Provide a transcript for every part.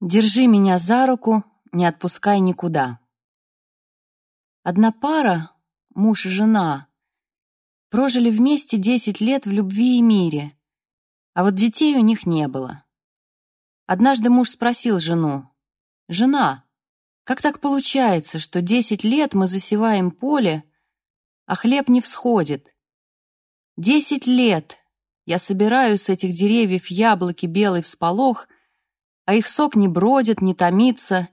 Держи меня за руку, не отпускай никуда. Одна пара, муж и жена, прожили вместе 10 лет в любви и мире, а вот детей у них не было. Однажды муж спросил жену, «Жена, как так получается, что 10 лет мы засеваем поле, а хлеб не всходит? Десять лет я собираю с этих деревьев яблоки белый всполох, а их сок не бродит, не томится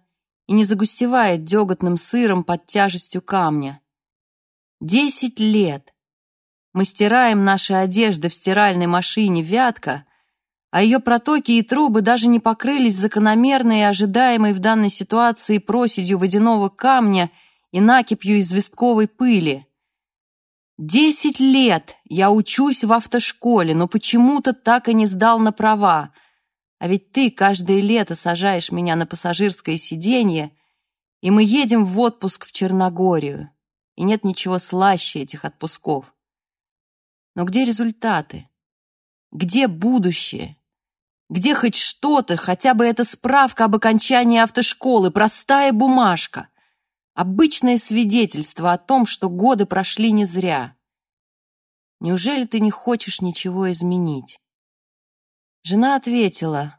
и не загустевает деготным сыром под тяжестью камня. Десять лет. Мы стираем наши одежды в стиральной машине «Вятка», а ее протоки и трубы даже не покрылись закономерной и ожидаемой в данной ситуации проседью водяного камня и накипью известковой пыли. Десять лет я учусь в автошколе, но почему-то так и не сдал на права. А ведь ты каждое лето сажаешь меня на пассажирское сиденье, и мы едем в отпуск в Черногорию. И нет ничего слаще этих отпусков. Но где результаты? Где будущее? Где хоть что-то, хотя бы эта справка об окончании автошколы, простая бумажка? Обычное свидетельство о том, что годы прошли не зря. Неужели ты не хочешь ничего изменить? Жена ответила,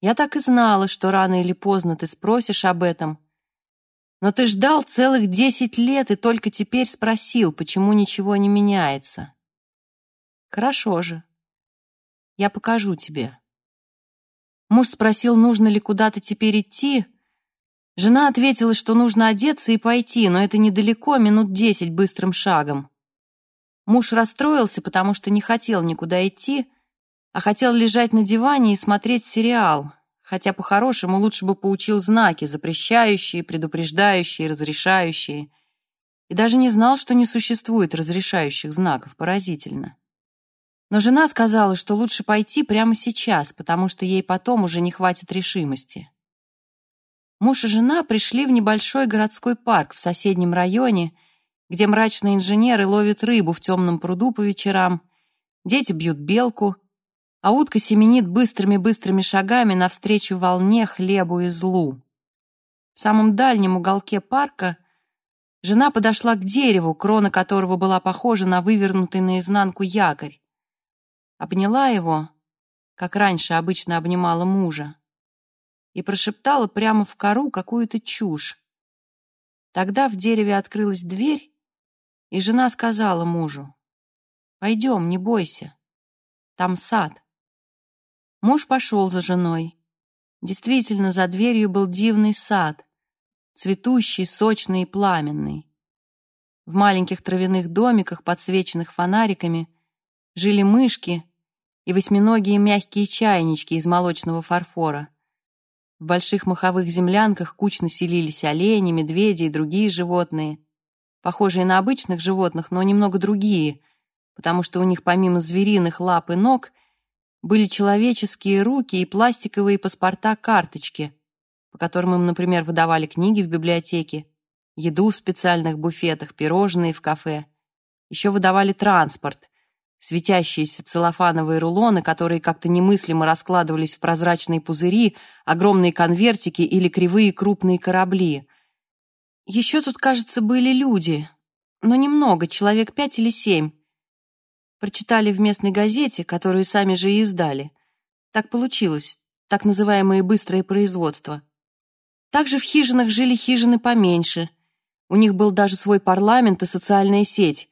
«Я так и знала, что рано или поздно ты спросишь об этом. Но ты ждал целых десять лет и только теперь спросил, почему ничего не меняется. Хорошо же. Я покажу тебе». Муж спросил, нужно ли куда-то теперь идти. Жена ответила, что нужно одеться и пойти, но это недалеко, минут десять быстрым шагом. Муж расстроился, потому что не хотел никуда идти, а хотел лежать на диване и смотреть сериал, хотя по-хорошему лучше бы поучил знаки, запрещающие, предупреждающие, разрешающие. И даже не знал, что не существует разрешающих знаков, поразительно. Но жена сказала, что лучше пойти прямо сейчас, потому что ей потом уже не хватит решимости. Муж и жена пришли в небольшой городской парк в соседнем районе — где мрачные инженеры ловят рыбу в темном пруду по вечерам, дети бьют белку, а утка семенит быстрыми-быстрыми шагами навстречу волне, хлебу и злу. В самом дальнем уголке парка жена подошла к дереву, крона которого была похожа на вывернутый наизнанку якорь. Обняла его, как раньше обычно обнимала мужа, и прошептала прямо в кору какую-то чушь. Тогда в дереве открылась дверь, и жена сказала мужу, «Пойдем, не бойся, там сад». Муж пошел за женой. Действительно, за дверью был дивный сад, цветущий, сочный и пламенный. В маленьких травяных домиках, подсвеченных фонариками, жили мышки и восьминогие мягкие чайнички из молочного фарфора. В больших маховых землянках кучно селились олени, медведи и другие животные похожие на обычных животных, но немного другие, потому что у них помимо звериных лап и ног были человеческие руки и пластиковые паспорта-карточки, по которым им, например, выдавали книги в библиотеке, еду в специальных буфетах, пирожные в кафе. Еще выдавали транспорт, светящиеся целлофановые рулоны, которые как-то немыслимо раскладывались в прозрачные пузыри, огромные конвертики или кривые крупные корабли — еще тут, кажется, были люди, но немного, человек пять или семь. Прочитали в местной газете, которую сами же и издали. Так получилось, так называемое быстрое производство. Также в хижинах жили хижины поменьше. У них был даже свой парламент и социальная сеть.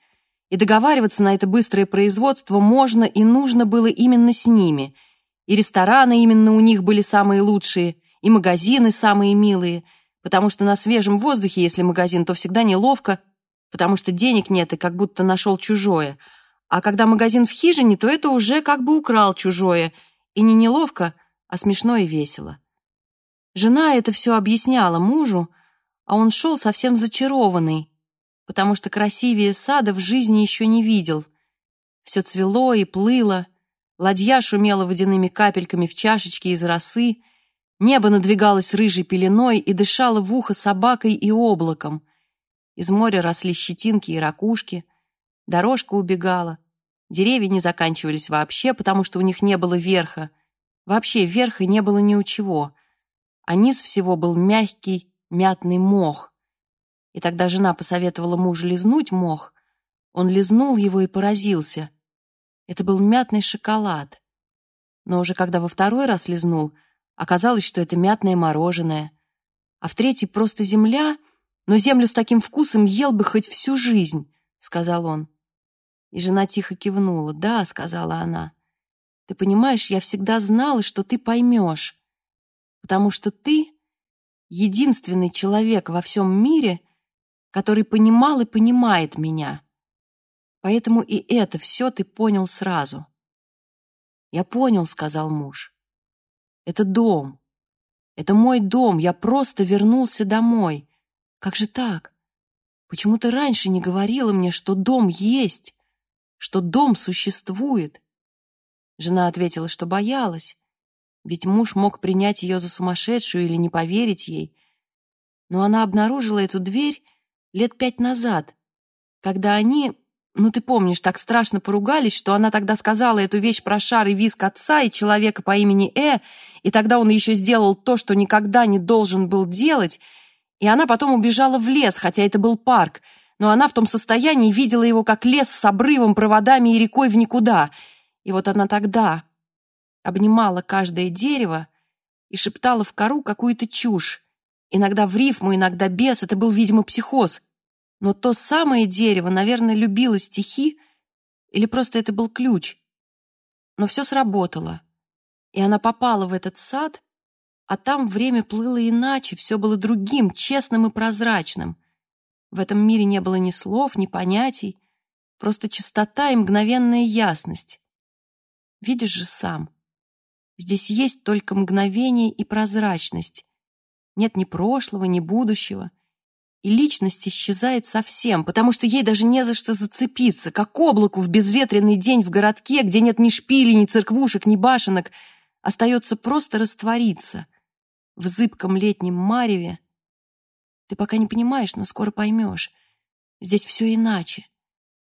И договариваться на это быстрое производство можно и нужно было именно с ними. И рестораны именно у них были самые лучшие, и магазины самые милые — потому что на свежем воздухе, если магазин, то всегда неловко, потому что денег нет и как будто нашел чужое. А когда магазин в хижине, то это уже как бы украл чужое. И не неловко, а смешно и весело. Жена это все объясняла мужу, а он шел совсем зачарованный, потому что красивее сада в жизни еще не видел. Все цвело и плыло, ладья шумела водяными капельками в чашечке из росы, Небо надвигалось рыжей пеленой и дышало в ухо собакой и облаком. Из моря росли щетинки и ракушки. Дорожка убегала. Деревья не заканчивались вообще, потому что у них не было верха. Вообще верха не было ни у чего. а низ всего был мягкий мятный мох. И тогда жена посоветовала мужу лизнуть мох. Он лизнул его и поразился. Это был мятный шоколад. Но уже когда во второй раз лизнул, оказалось, что это мятное мороженое. А в третий просто земля, но землю с таким вкусом ел бы хоть всю жизнь, сказал он. И жена тихо кивнула. «Да», — сказала она, — «ты понимаешь, я всегда знала, что ты поймешь, потому что ты единственный человек во всем мире, который понимал и понимает меня. Поэтому и это все ты понял сразу». «Я понял», — сказал муж. «Это дом. Это мой дом. Я просто вернулся домой. Как же так? Почему ты раньше не говорила мне, что дом есть?» Что дом существует. Жена ответила, что боялась, ведь муж мог принять ее за сумасшедшую или не поверить ей. Но она обнаружила эту дверь лет пять назад, когда они, ну ты помнишь, так страшно поругались, что она тогда сказала эту вещь про шар и виск отца и человека по имени Э, и тогда он еще сделал то, что никогда не должен был делать, и она потом убежала в лес, хотя это был парк — но она в том состоянии видела его как лес с обрывом, проводами и рекой в никуда. И вот она тогда обнимала каждое дерево и шептала в кору какую-то чушь. Иногда в рифму, иногда без, это был, видимо, психоз. Но то самое дерево, наверное, любило стихи, или просто это был ключ. Но все сработало, и она попала в этот сад, а там время плыло иначе, все было другим, честным и прозрачным — в этом мире не было ни слов, ни понятий, просто чистота и мгновенная ясность. Видишь же сам, здесь есть только мгновение и прозрачность. Нет ни прошлого, ни будущего. И личность исчезает совсем, потому что ей даже не за что зацепиться, как облаку в безветренный день в городке, где нет ни шпилей, ни церквушек, ни башенок, остается просто раствориться в зыбком летнем мареве, ты пока не понимаешь, но скоро поймешь. Здесь все иначе.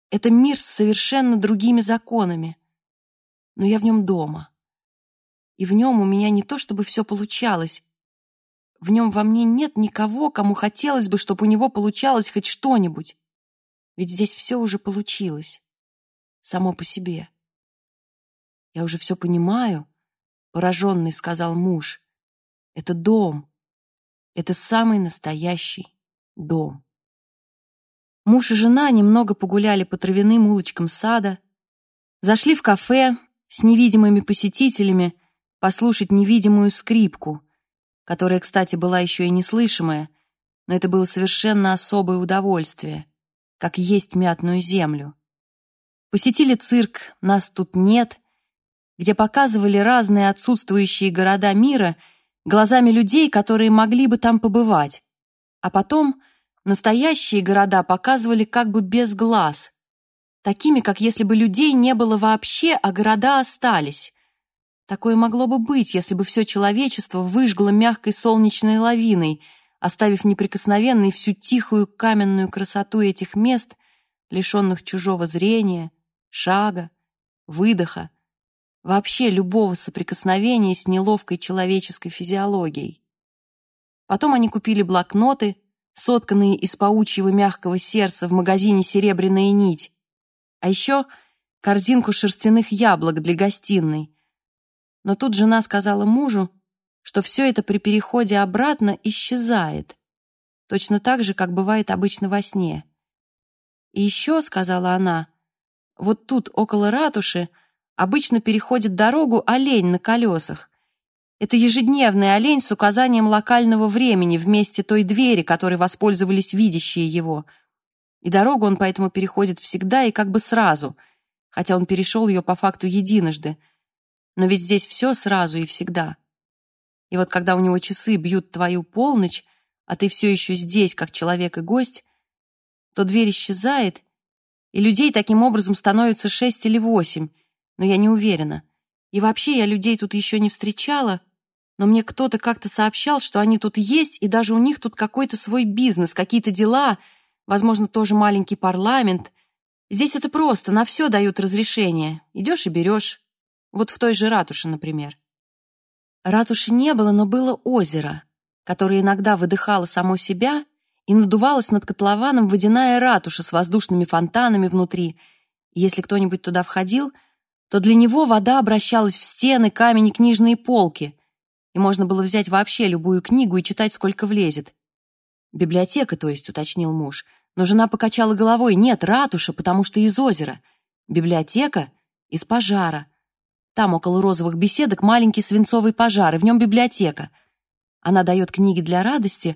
Это мир с совершенно другими законами. Но я в нем дома. И в нем у меня не то, чтобы все получалось. В нем во мне нет никого, кому хотелось бы, чтобы у него получалось хоть что-нибудь. Ведь здесь все уже получилось. Само по себе. Я уже все понимаю, пораженный сказал муж. Это дом. Это самый настоящий дом. Муж и жена немного погуляли по травяным улочкам сада, зашли в кафе с невидимыми посетителями послушать невидимую скрипку, которая, кстати, была еще и неслышимая, но это было совершенно особое удовольствие, как есть мятную землю. Посетили цирк «Нас тут нет», где показывали разные отсутствующие города мира — глазами людей, которые могли бы там побывать. А потом настоящие города показывали как бы без глаз, такими, как если бы людей не было вообще, а города остались. Такое могло бы быть, если бы все человечество выжгло мягкой солнечной лавиной, оставив неприкосновенной всю тихую каменную красоту этих мест, лишенных чужого зрения, шага, выдоха, вообще любого соприкосновения с неловкой человеческой физиологией. Потом они купили блокноты, сотканные из паучьего мягкого сердца в магазине «Серебряная нить», а еще корзинку шерстяных яблок для гостиной. Но тут жена сказала мужу, что все это при переходе обратно исчезает, точно так же, как бывает обычно во сне. И еще, сказала она, вот тут, около ратуши, обычно переходит дорогу олень на колесах. Это ежедневный олень с указанием локального времени вместе той двери, которой воспользовались видящие его. И дорогу он поэтому переходит всегда и как бы сразу, хотя он перешел ее по факту единожды. Но ведь здесь все сразу и всегда. И вот когда у него часы бьют твою полночь, а ты все еще здесь, как человек и гость, то дверь исчезает, и людей таким образом становится шесть или восемь, но я не уверена. И вообще я людей тут еще не встречала, но мне кто-то как-то сообщал, что они тут есть, и даже у них тут какой-то свой бизнес, какие-то дела, возможно, тоже маленький парламент. Здесь это просто, на все дают разрешение. Идешь и берешь. Вот в той же ратуше, например. Ратуши не было, но было озеро. которое иногда выдыхало само себя, и надувалась над котлованом водяная ратуша с воздушными фонтанами внутри. Если кто-нибудь туда входил, то для него вода обращалась в стены, камень и книжные полки, и можно было взять вообще любую книгу и читать, сколько влезет. «Библиотека, то есть», — уточнил муж. Но жена покачала головой. «Нет, ратуша, потому что из озера. Библиотека из пожара. Там, около розовых беседок, маленький свинцовый пожар, и в нем библиотека. Она дает книги для радости,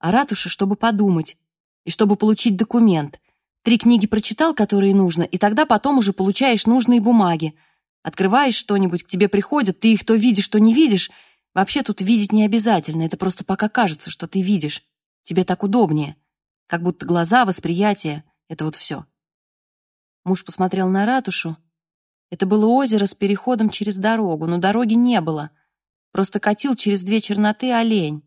а ратуша, чтобы подумать, и чтобы получить документ. Три книги прочитал, которые нужно, и тогда потом уже получаешь нужные бумаги. Открываешь что-нибудь, к тебе приходят, ты их то видишь, то не видишь. Вообще тут видеть не обязательно, это просто пока кажется, что ты видишь. Тебе так удобнее. Как будто глаза, восприятие — это вот все. Муж посмотрел на ратушу. Это было озеро с переходом через дорогу, но дороги не было. Просто катил через две черноты олень,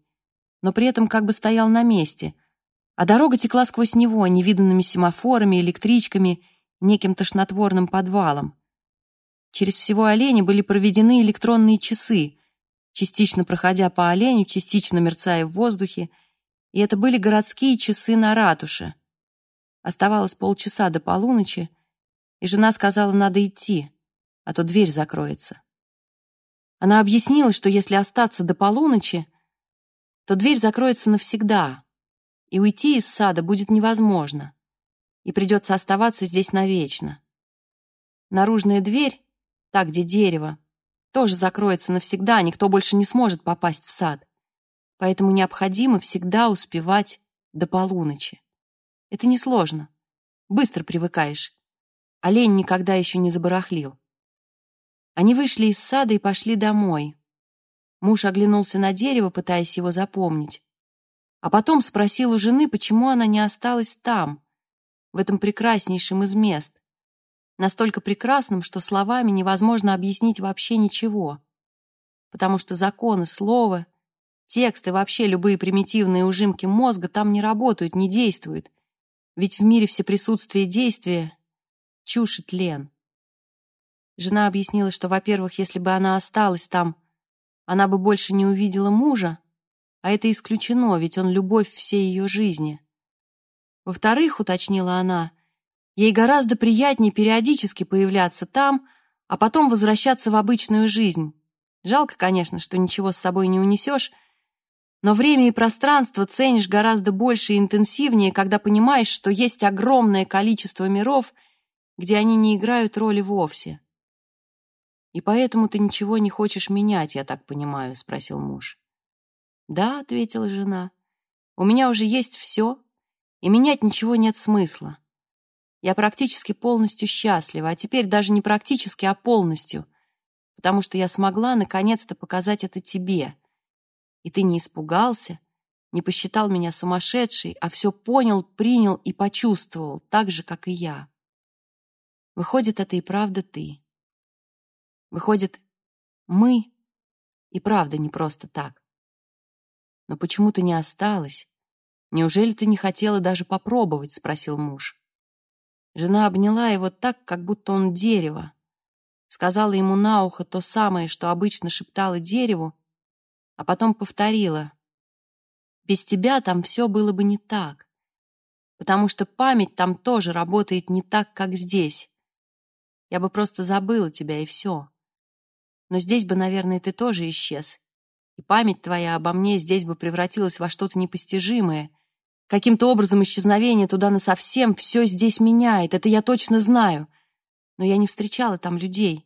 но при этом как бы стоял на месте. А дорога текла сквозь него, невиданными семафорами, электричками, неким тошнотворным подвалом. Через всего оленя были проведены электронные часы, частично проходя по оленю, частично мерцая в воздухе, и это были городские часы на ратуше. Оставалось полчаса до полуночи, и жена сказала, надо идти, а то дверь закроется. Она объяснила, что если остаться до полуночи, то дверь закроется навсегда, и уйти из сада будет невозможно, и придется оставаться здесь навечно. Наружная дверь, та, где дерево, тоже закроется навсегда, никто больше не сможет попасть в сад поэтому необходимо всегда успевать до полуночи. Это несложно. Быстро привыкаешь. Олень никогда еще не забарахлил. Они вышли из сада и пошли домой. Муж оглянулся на дерево, пытаясь его запомнить. А потом спросил у жены, почему она не осталась там, в этом прекраснейшем из мест. Настолько прекрасным, что словами невозможно объяснить вообще ничего. Потому что законы слова Тексты, вообще любые примитивные ужимки мозга там не работают, не действуют. Ведь в мире все присутствие действия — чушь и тлен. Жена объяснила, что, во-первых, если бы она осталась там, она бы больше не увидела мужа, а это исключено, ведь он любовь всей ее жизни. Во-вторых, уточнила она, ей гораздо приятнее периодически появляться там, а потом возвращаться в обычную жизнь. Жалко, конечно, что ничего с собой не унесешь, но время и пространство ценишь гораздо больше и интенсивнее, когда понимаешь, что есть огромное количество миров, где они не играют роли вовсе. «И поэтому ты ничего не хочешь менять, я так понимаю?» — спросил муж. «Да», — ответила жена, — «у меня уже есть все, и менять ничего нет смысла. Я практически полностью счастлива, а теперь даже не практически, а полностью, потому что я смогла наконец-то показать это тебе» И ты не испугался, не посчитал меня сумасшедшей, а все понял, принял и почувствовал, так же, как и я. Выходит, это и правда ты. Выходит, мы и правда не просто так. Но почему ты не осталась? Неужели ты не хотела даже попробовать? Спросил муж. Жена обняла его так, как будто он дерево. Сказала ему на ухо то самое, что обычно шептала дереву, а потом повторила. Без тебя там все было бы не так, потому что память там тоже работает не так, как здесь. Я бы просто забыла тебя, и все. Но здесь бы, наверное, ты тоже исчез, и память твоя обо мне здесь бы превратилась во что-то непостижимое. Каким-то образом исчезновение туда насовсем все здесь меняет, это я точно знаю. Но я не встречала там людей.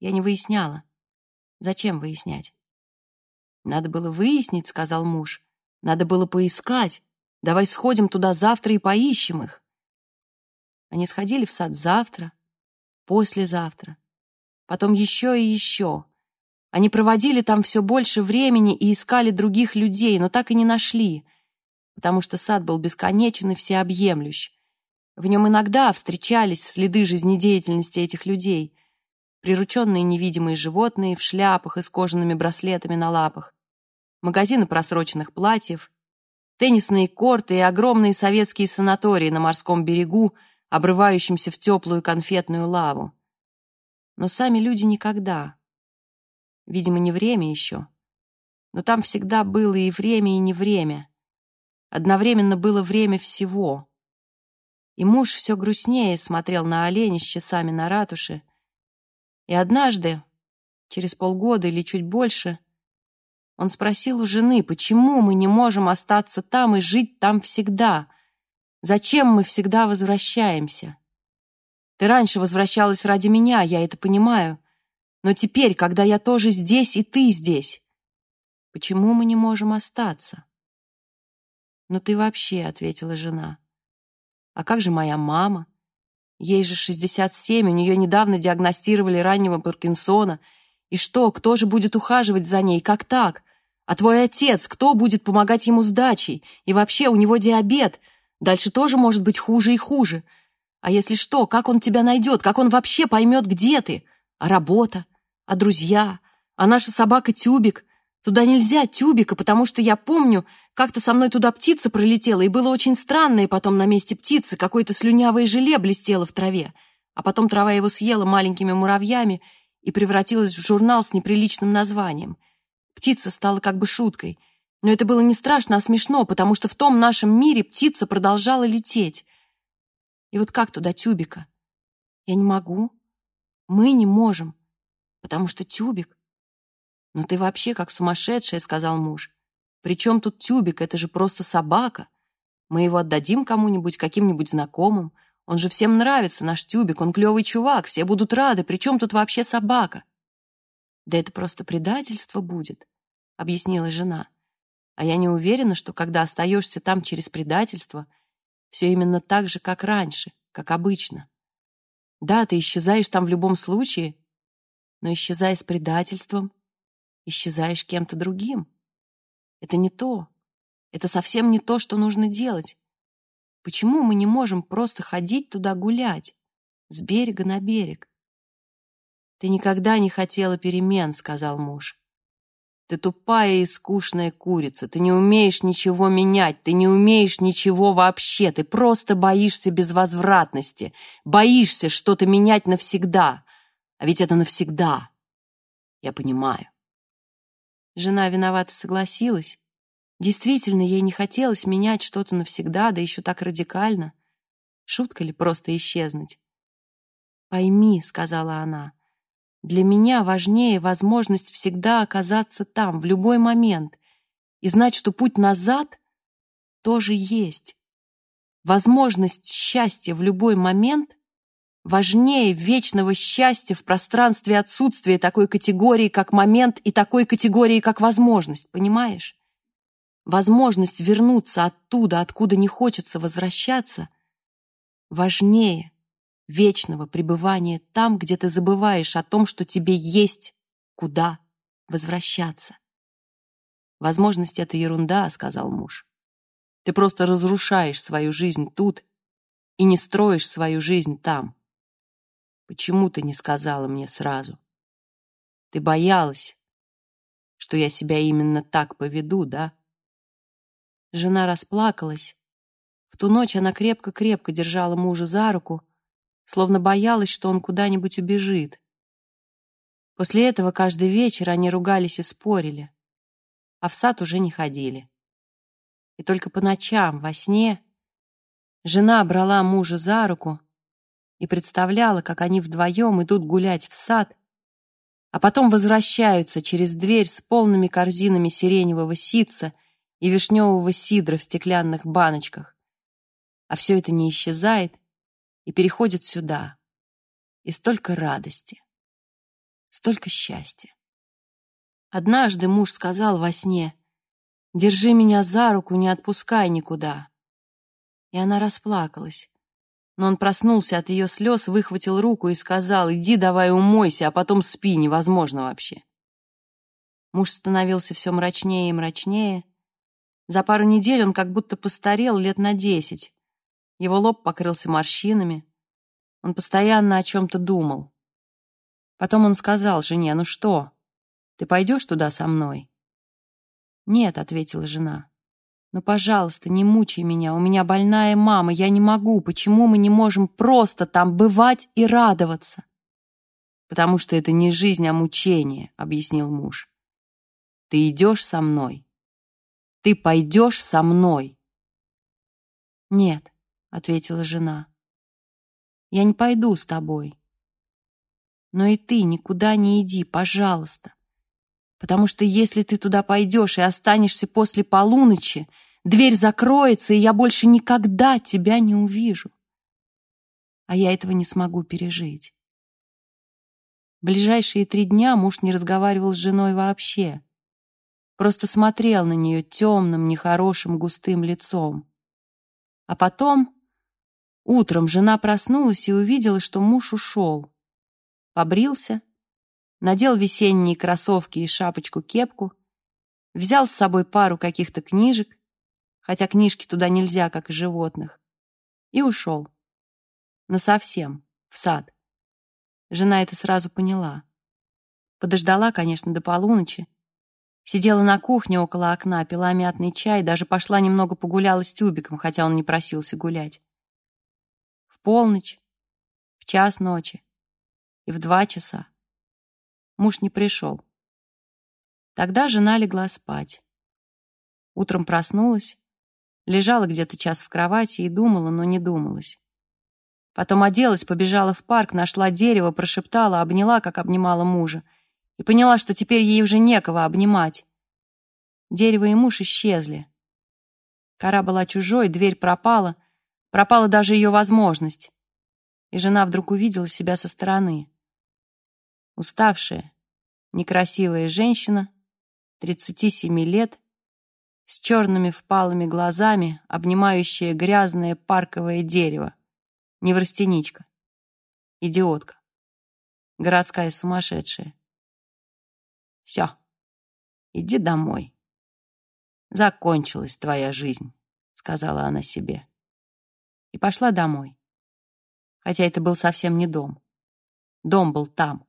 Я не выясняла. Зачем выяснять? «Надо было выяснить», — сказал муж. «Надо было поискать. Давай сходим туда завтра и поищем их». Они сходили в сад завтра, послезавтра, потом еще и еще. Они проводили там все больше времени и искали других людей, но так и не нашли, потому что сад был бесконечен и всеобъемлющ. В нем иногда встречались следы жизнедеятельности этих людей, прирученные невидимые животные в шляпах и с кожаными браслетами на лапах, магазины просроченных платьев, теннисные корты и огромные советские санатории на морском берегу, обрывающимся в теплую конфетную лаву. Но сами люди никогда. Видимо, не время еще. Но там всегда было и время, и не время. Одновременно было время всего. И муж все грустнее смотрел на оленя с часами на ратуше. И однажды, через полгода или чуть больше, он спросил у жены, почему мы не можем остаться там и жить там всегда? Зачем мы всегда возвращаемся? Ты раньше возвращалась ради меня, я это понимаю. Но теперь, когда я тоже здесь, и ты здесь, почему мы не можем остаться? «Ну ты вообще», — ответила жена. «А как же моя мама? Ей же 67, у нее недавно диагностировали раннего Паркинсона. И что, кто же будет ухаживать за ней? Как так? А твой отец, кто будет помогать ему с дачей? И вообще, у него диабет. Дальше тоже может быть хуже и хуже. А если что, как он тебя найдет? Как он вообще поймет, где ты? А работа? А друзья? А наша собака Тюбик? Туда нельзя Тюбика, потому что я помню, как-то со мной туда птица пролетела, и было очень странно, и потом на месте птицы какое-то слюнявое желе блестело в траве, а потом трава его съела маленькими муравьями и превратилась в журнал с неприличным названием. Птица стала как бы шуткой, но это было не страшно, а смешно, потому что в том нашем мире птица продолжала лететь. И вот как туда тюбика? Я не могу. Мы не можем, потому что тюбик. «Ну ты вообще как сумасшедшая», — сказал муж. «При чем тут тюбик? Это же просто собака. Мы его отдадим кому-нибудь, каким-нибудь знакомым. Он же всем нравится, наш тюбик, он клевый чувак, все будут рады. При чем тут вообще собака?» «Да это просто предательство будет», — объяснила жена. «А я не уверена, что когда остаешься там через предательство, все именно так же, как раньше, как обычно. Да, ты исчезаешь там в любом случае, но исчезая с предательством, исчезаешь кем-то другим. Это не то. Это совсем не то, что нужно делать. Почему мы не можем просто ходить туда гулять, с берега на берег? «Ты никогда не хотела перемен», — сказал муж. «Ты тупая и скучная курица, ты не умеешь ничего менять, ты не умеешь ничего вообще, ты просто боишься безвозвратности, боишься что-то менять навсегда, а ведь это навсегда. Я понимаю». Жена виновата согласилась. Действительно, ей не хотелось менять что-то навсегда, да еще так радикально. Шутка ли просто исчезнуть? «Пойми», — сказала она, — «для меня важнее возможность всегда оказаться там, в любой момент, и знать, что путь назад тоже есть. Возможность счастья в любой момент важнее вечного счастья в пространстве отсутствия такой категории, как момент, и такой категории, как возможность, понимаешь? Возможность вернуться оттуда, откуда не хочется возвращаться, важнее вечного пребывания там, где ты забываешь о том, что тебе есть куда возвращаться. «Возможность — это ерунда», — сказал муж. «Ты просто разрушаешь свою жизнь тут и не строишь свою жизнь там. Почему ты не сказала мне сразу? Ты боялась, что я себя именно так поведу, да? Жена расплакалась. В ту ночь она крепко-крепко держала мужа за руку, словно боялась, что он куда-нибудь убежит. После этого каждый вечер они ругались и спорили, а в сад уже не ходили. И только по ночам, во сне, жена брала мужа за руку и представляла, как они вдвоем идут гулять в сад, а потом возвращаются через дверь с полными корзинами сиреневого ситца и вишневого сидра в стеклянных баночках. А все это не исчезает и переходит сюда. И столько радости, столько счастья. Однажды муж сказал во сне, «Держи меня за руку, не отпускай никуда». И она расплакалась но он проснулся от ее слез, выхватил руку и сказал, «Иди давай умойся, а потом спи, невозможно вообще». Муж становился все мрачнее и мрачнее. За пару недель он как будто постарел лет на десять. Его лоб покрылся морщинами. Он постоянно о чем-то думал. Потом он сказал жене, «Ну что, ты пойдешь туда со мной?» «Нет», — ответила жена. Но, пожалуйста, не мучай меня, у меня больная мама, я не могу. Почему мы не можем просто там бывать и радоваться? Потому что это не жизнь, а мучение, объяснил муж. Ты идешь со мной? Ты пойдешь со мной?» «Нет», — ответила жена. «Я не пойду с тобой. Но и ты никуда не иди, пожалуйста. Потому что если ты туда пойдешь и останешься после полуночи, дверь закроется, и я больше никогда тебя не увижу. А я этого не смогу пережить. Ближайшие три дня муж не разговаривал с женой вообще. Просто смотрел на нее темным, нехорошим, густым лицом. А потом, утром, жена проснулась и увидела, что муж ушел. Побрился, надел весенние кроссовки и шапочку-кепку, взял с собой пару каких-то книжек, хотя книжки туда нельзя, как и животных, и ушел. Насовсем, в сад. Жена это сразу поняла. Подождала, конечно, до полуночи. Сидела на кухне около окна, пила мятный чай, даже пошла немного погуляла с Тюбиком, хотя он не просился гулять. В полночь, в час ночи и в два часа Муж не пришел. Тогда жена легла спать. Утром проснулась, лежала где-то час в кровати и думала, но не думалась. Потом оделась, побежала в парк, нашла дерево, прошептала, обняла, как обнимала мужа, и поняла, что теперь ей уже некого обнимать. Дерево и муж исчезли. Кора была чужой, дверь пропала, пропала даже ее возможность. И жена вдруг увидела себя со стороны. Уставшая, некрасивая женщина, 37 лет, с черными впалыми глазами, обнимающая грязное парковое дерево. Неврастеничка. Идиотка. Городская сумасшедшая. Все. Иди домой. Закончилась твоя жизнь, сказала она себе. И пошла домой. Хотя это был совсем не дом. Дом был там.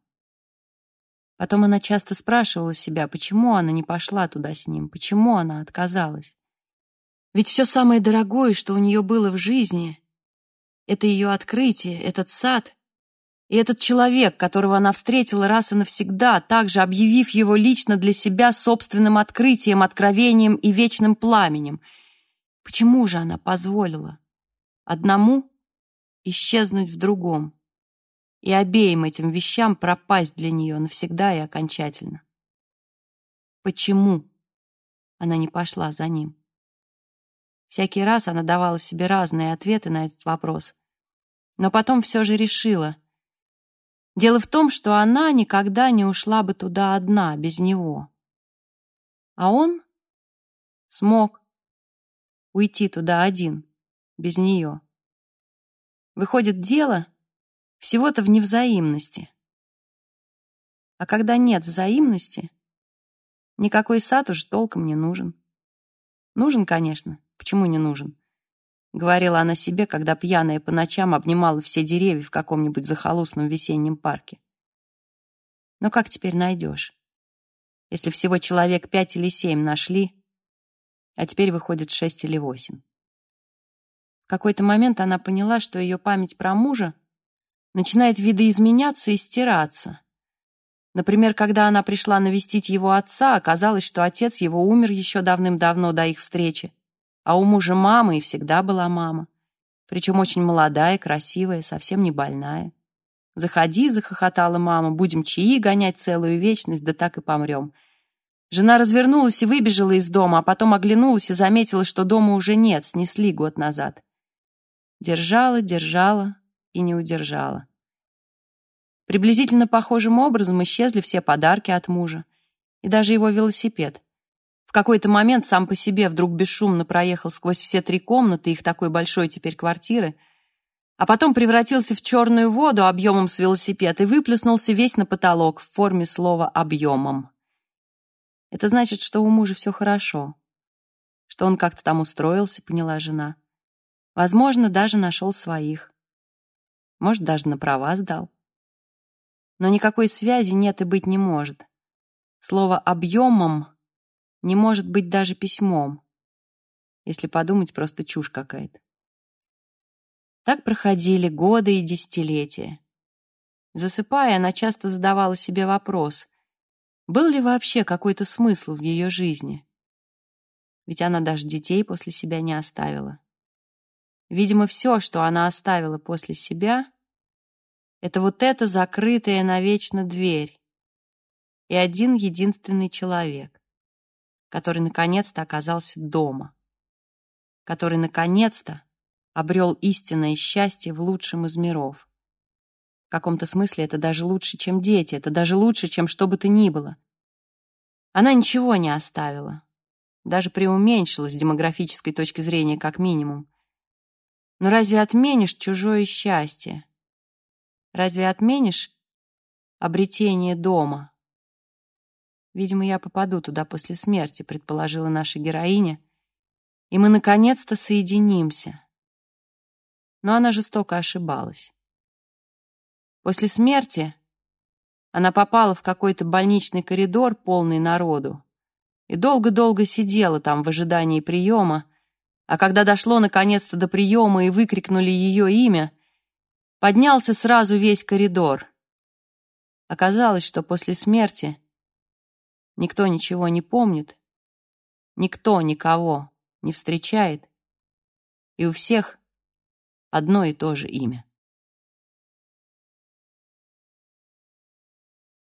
Потом она часто спрашивала себя, почему она не пошла туда с ним, почему она отказалась. Ведь все самое дорогое, что у нее было в жизни, это ее открытие, этот сад и этот человек, которого она встретила раз и навсегда, также объявив его лично для себя собственным открытием, откровением и вечным пламенем. Почему же она позволила одному исчезнуть в другом? И обеим этим вещам пропасть для нее навсегда и окончательно. Почему она не пошла за ним? Всякий раз она давала себе разные ответы на этот вопрос, но потом все же решила. Дело в том, что она никогда не ушла бы туда одна, без него. А он смог уйти туда один, без нее. Выходит, дело — всего-то в невзаимности. А когда нет взаимности, никакой сад уж толком не нужен. Нужен, конечно. Почему не нужен? Говорила она себе, когда пьяная по ночам обнимала все деревья в каком-нибудь захолустном весеннем парке. Но как теперь найдешь? Если всего человек пять или семь нашли, а теперь выходит шесть или восемь. В какой-то момент она поняла, что ее память про мужа начинает видоизменяться и стираться. Например, когда она пришла навестить его отца, оказалось, что отец его умер еще давным-давно до их встречи, а у мужа мама и всегда была мама, причем очень молодая, красивая, совсем не больная. «Заходи», — захохотала мама, — «будем чаи гонять целую вечность, да так и помрем». Жена развернулась и выбежала из дома, а потом оглянулась и заметила, что дома уже нет, снесли год назад. Держала, держала, и не удержала. Приблизительно похожим образом исчезли все подарки от мужа и даже его велосипед. В какой-то момент сам по себе вдруг бесшумно проехал сквозь все три комнаты их такой большой теперь квартиры, а потом превратился в черную воду объемом с велосипед и выплеснулся весь на потолок в форме слова «объемом». Это значит, что у мужа все хорошо, что он как-то там устроился, поняла жена. Возможно, даже нашел своих. Может, даже на права сдал. Но никакой связи нет и быть не может. Слово «объемом» не может быть даже письмом. Если подумать, просто чушь какая-то. Так проходили годы и десятилетия. Засыпая, она часто задавала себе вопрос, Был ли вообще какой-то смысл в ее жизни? Ведь она даже детей после себя не оставила. Видимо, все, что она оставила после себя, это вот эта закрытая навечно дверь и один единственный человек, который наконец-то оказался дома, который наконец-то обрел истинное счастье в лучшем из миров. В каком-то смысле это даже лучше, чем дети, это даже лучше, чем что бы то ни было. Она ничего не оставила, даже преуменьшила с демографической точки зрения как минимум. Но разве отменишь чужое счастье? Разве отменишь обретение дома? Видимо, я попаду туда после смерти, предположила наша героиня, и мы наконец-то соединимся. Но она жестоко ошибалась. После смерти она попала в какой-то больничный коридор, полный народу, и долго-долго сидела там в ожидании приема, а когда дошло наконец-то до приема и выкрикнули ее имя, поднялся сразу весь коридор. Оказалось, что после смерти никто ничего не помнит, никто никого не встречает, и у всех одно и то же имя.